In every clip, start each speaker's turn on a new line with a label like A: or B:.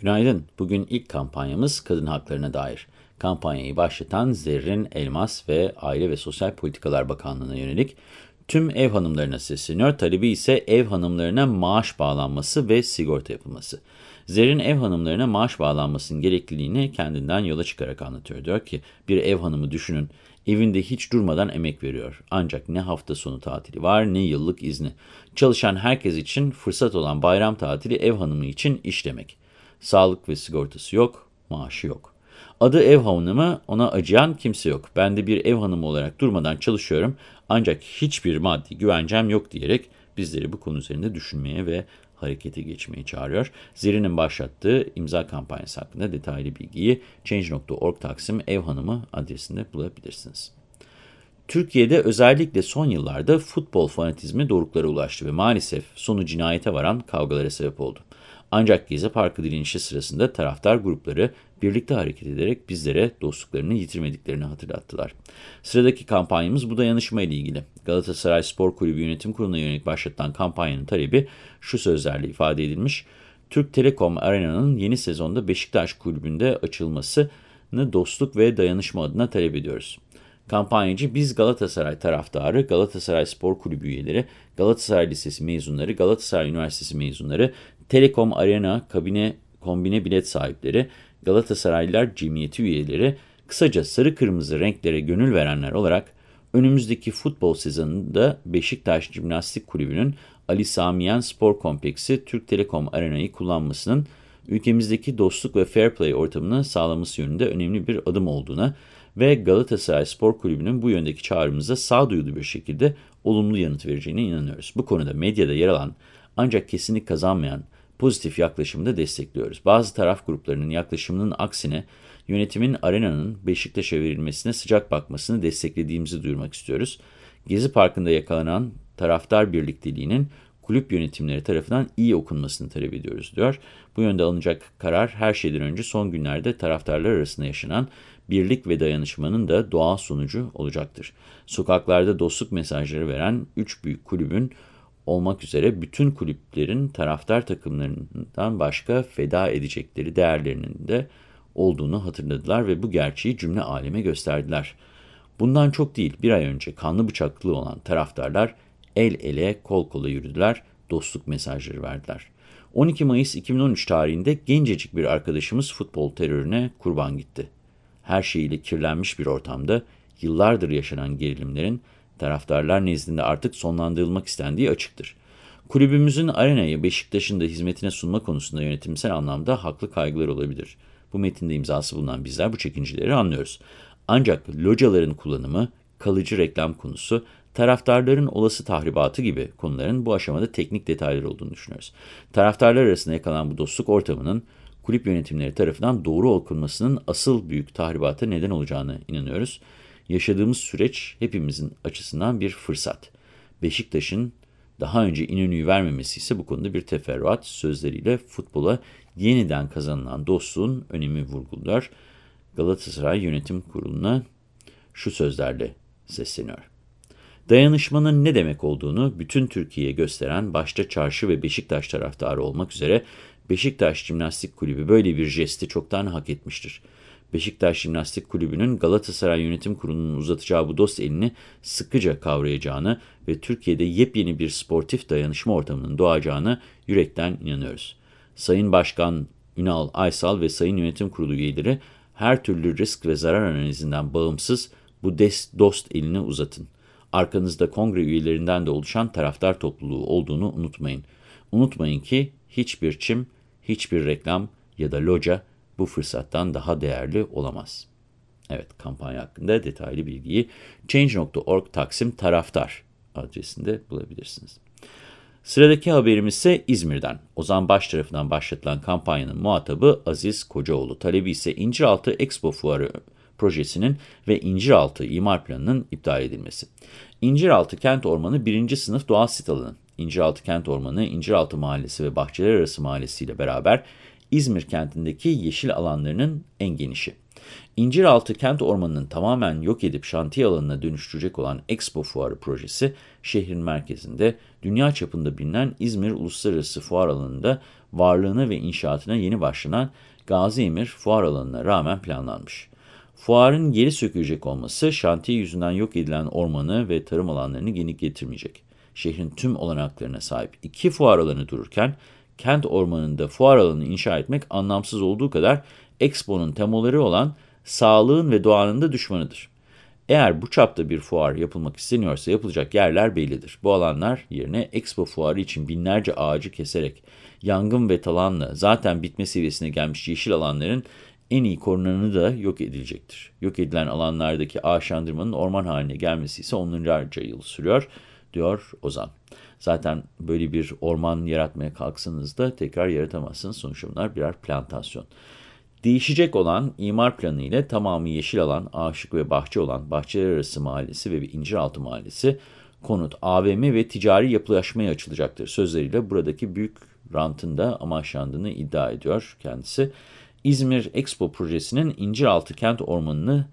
A: Günaydın. Bugün ilk kampanyamız kadın haklarına dair. Kampanyayı başlatan Zerrin Elmas ve Aile ve Sosyal Politikalar Bakanlığı'na yönelik tüm ev hanımlarına sesleniyor. Talebi ise ev hanımlarına maaş bağlanması ve sigorta yapılması. Zerrin ev hanımlarına maaş bağlanmasının gerekliliğini kendinden yola çıkarak anlatıyor. Diyor ki bir ev hanımı düşünün evinde hiç durmadan emek veriyor. Ancak ne hafta sonu tatili var ne yıllık izni. Çalışan herkes için fırsat olan bayram tatili ev hanımı için iş demek. Sağlık ve sigortası yok, maaşı yok. Adı ev hanımı, ona acıyan kimse yok. Ben de bir ev hanımı olarak durmadan çalışıyorum ancak hiçbir maddi güvencem yok diyerek bizleri bu konu üzerinde düşünmeye ve harekete geçmeye çağırıyor. Zeri'nin başlattığı imza kampanyası hakkında detaylı bilgiyi Change.org Taksim Ev Hanımı adresinde bulabilirsiniz. Türkiye'de özellikle son yıllarda futbol fanatizmi doruklara ulaştı ve maalesef sonu cinayete varan kavgalara sebep oldu. Ancak Gezi Parkı direnişi sırasında taraftar grupları birlikte hareket ederek bizlere dostluklarını yitirmediklerini hatırlattılar. Sıradaki kampanyamız bu dayanışma ile ilgili. Galatasaray Spor Kulübü Yönetim Kurulu'na yönelik başlatılan kampanyanın talebi şu sözlerle ifade edilmiş. Türk Telekom Arena'nın yeni sezonda Beşiktaş Kulübü'nde açılmasını dostluk ve dayanışma adına talep ediyoruz. Kampanyacı biz Galatasaray taraftarı, Galatasaray Spor Kulübü üyeleri, Galatasaray Lisesi mezunları, Galatasaray Üniversitesi mezunları, Telekom Arena kabine kombine bilet sahipleri, Galatasaraylılar Cemiyeti üyeleri, kısaca sarı kırmızı renklere gönül verenler olarak önümüzdeki futbol sezonunda Beşiktaş Cimnastik Kulübü'nün Ali Samiyen Spor Kompleksi Türk Telekom Arena'yı kullanmasının ülkemizdeki dostluk ve fair play ortamını sağlaması yönünde önemli bir adım olduğuna ve Galatasaray Spor Kulübü'nün bu yöndeki çağrımıza sağduyulu bir şekilde olumlu yanıt vereceğine inanıyoruz. Bu konuda medyada yer alan ancak kesinlik kazanmayan pozitif yaklaşımı da destekliyoruz. Bazı taraf gruplarının yaklaşımının aksine yönetimin arenanın Beşiktaş'a verilmesine sıcak bakmasını desteklediğimizi duyurmak istiyoruz. Gezi Parkı'nda yakalanan taraftar birlikteliğinin kulüp yönetimleri tarafından iyi okunmasını talep ediyoruz diyor. Bu yönde alınacak karar her şeyden önce son günlerde taraftarlar arasında yaşanan birlik ve dayanışmanın da doğal sonucu olacaktır. Sokaklarda dostluk mesajları veren 3 büyük kulübün olmak üzere bütün kulüplerin taraftar takımlarından başka feda edecekleri değerlerinin de olduğunu hatırladılar ve bu gerçeği cümle aleme gösterdiler. Bundan çok değil bir ay önce kanlı bıçaklı olan taraftarlar el ele kol kola yürüdüler, dostluk mesajları verdiler. 12 Mayıs 2013 tarihinde gencecik bir arkadaşımız futbol terörüne kurban gitti. Her şeyiyle kirlenmiş bir ortamda yıllardır yaşanan gerilimlerin taraftarlar nezdinde artık sonlandırılmak istendiği açıktır. Kulübümüzün arenayı Beşiktaş'ın da hizmetine sunma konusunda yönetimsel anlamda haklı kaygılar olabilir. Bu metinde imzası bulunan bizler bu çekincileri anlıyoruz. Ancak locaların kullanımı, kalıcı reklam konusu, taraftarların olası tahribatı gibi konuların bu aşamada teknik detaylar olduğunu düşünüyoruz. Taraftarlar arasında yakalanan bu dostluk ortamının kulüp yönetimleri tarafından doğru okunmasının asıl büyük tahribata neden olacağını inanıyoruz. Yaşadığımız süreç hepimizin açısından bir fırsat. Beşiktaş'ın daha önce İnönü'yü vermemesi ise bu konuda bir teferruat sözleriyle futbola yeniden kazanılan dostluğun önemi vurguluyor. Galatasaray Yönetim Kurulu'na şu sözlerle sesleniyor. Dayanışmanın ne demek olduğunu bütün Türkiye'ye gösteren başta Çarşı ve Beşiktaş taraftarı olmak üzere Beşiktaş Cimnastik Kulübü böyle bir jesti çoktan hak etmiştir. Beşiktaş Jimnastik Kulübü'nün Galatasaray Yönetim Kurulu'nun uzatacağı bu dost elini sıkıca kavrayacağını ve Türkiye'de yepyeni bir sportif dayanışma ortamının doğacağını yürekten inanıyoruz. Sayın Başkan Ünal Aysal ve Sayın Yönetim Kurulu üyeleri her türlü risk ve zarar analizinden bağımsız bu dost elini uzatın. Arkanızda kongre üyelerinden de oluşan taraftar topluluğu olduğunu unutmayın. Unutmayın ki hiçbir çim, hiçbir reklam ya da loca bu fırsattan daha değerli olamaz. Evet, kampanya hakkında detaylı bilgiyi Change.org Taksim Taraftar adresinde bulabilirsiniz. Sıradaki haberimiz ise İzmir'den. Ozan Baş tarafından başlatılan kampanyanın muhatabı Aziz Kocaoğlu. Talebi ise İnciraltı Expo Fuarı projesinin ve İnciraltı imar planının iptal edilmesi. İnciraltı Kent Ormanı 1. sınıf doğal sit alanı. İnciraltı Kent Ormanı, İnciraltı Mahallesi ve Bahçeler Arası Mahallesi ile beraber İzmir kentindeki yeşil alanlarının en genişi. İnciraltı Kent Ormanı'nın tamamen yok edip şantiye alanına dönüştürecek olan Expo Fuarı projesi şehrin merkezinde dünya çapında bilinen İzmir Uluslararası Fuar alanında varlığına ve inşaatına yeni başlanan Gazi Emir fuar alanına rağmen planlanmış. Fuarın geri sökülecek olması şantiye yüzünden yok edilen ormanı ve tarım alanlarını geri getirmeyecek. Şehrin tüm olanaklarına sahip iki fuar alanı dururken kent ormanında fuar alanı inşa etmek anlamsız olduğu kadar Expo'nun temaları olan sağlığın ve doğanın da düşmanıdır. Eğer bu çapta bir fuar yapılmak isteniyorsa yapılacak yerler bellidir. Bu alanlar yerine Expo fuarı için binlerce ağacı keserek, yangın ve talanla zaten bitme seviyesine gelmiş yeşil alanların en iyi korunanı da yok edilecektir. Yok edilen alanlardaki ağaçlandırmanın orman haline gelmesi ise onlarca yıl sürüyor, diyor Ozan. Zaten böyle bir orman yaratmaya kalksanız da tekrar yaratamazsınız. Sonuçta bunlar birer plantasyon. Değişecek olan imar planı ile tamamı yeşil alan, ağaçlık ve bahçe olan Bahçeler Arası Mahallesi ve İnciraltı Mahallesi, konut, AVM ve ticari yapılaşmaya açılacaktır. Sözleriyle buradaki büyük rantın da amaçlandığını iddia ediyor kendisi. İzmir Expo projesinin İnciraltı kent ormanını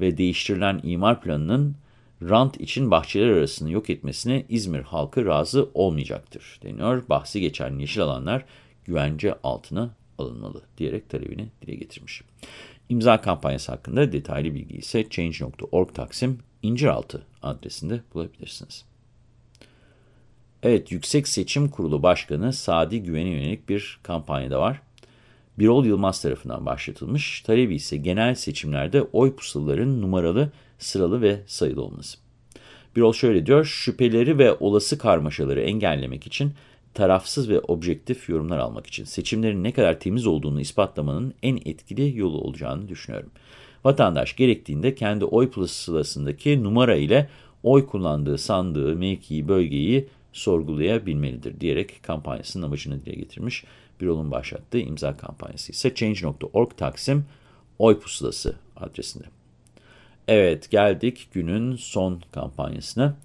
A: ve değiştirilen imar planının rant için bahçeler arasını yok etmesine İzmir halkı razı olmayacaktır deniyor. Bahsi geçen yeşil alanlar güvence altına alınmalı diyerek talebini dile getirmiş. İmza kampanyası hakkında detaylı bilgi ise change.org taksim inciraltı adresinde bulabilirsiniz. Evet, Yüksek Seçim Kurulu Başkanı Sadi Güven'e yönelik bir kampanya da var. Birol Yılmaz tarafından başlatılmış. Talebi ise genel seçimlerde oy pusulaların numaralı, sıralı ve sayılı olması. Birol şöyle diyor, şüpheleri ve olası karmaşaları engellemek için tarafsız ve objektif yorumlar almak için seçimlerin ne kadar temiz olduğunu ispatlamanın en etkili yolu olacağını düşünüyorum. Vatandaş gerektiğinde kendi oy pusulasındaki numara ile oy kullandığı sandığı, mevkiyi, bölgeyi sorgulayabilmelidir diyerek kampanyasının amacını dile getirmiş. Birol'un başlattığı imza kampanyası ise change.org taksim oy pusulası adresinde. Evet geldik günün son kampanyasına.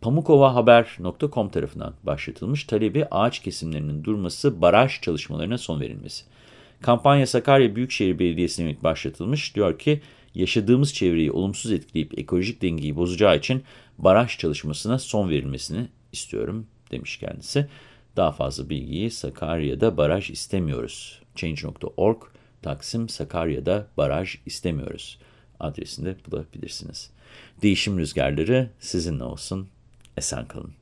A: Pamukovahaber.com tarafından başlatılmış talebi ağaç kesimlerinin durması, baraj çalışmalarına son verilmesi. Kampanya Sakarya Büyükşehir Belediyesi'ne başlatılmış. Diyor ki yaşadığımız çevreyi olumsuz etkileyip ekolojik dengeyi bozacağı için baraj çalışmasına son verilmesini istiyorum demiş kendisi. Daha fazla bilgiyi Sakarya'da baraj istemiyoruz. Change.org Taksim Sakarya'da baraj istemiyoruz adresinde bulabilirsiniz. Değişim rüzgarları sizinle olsun. Esen kalın.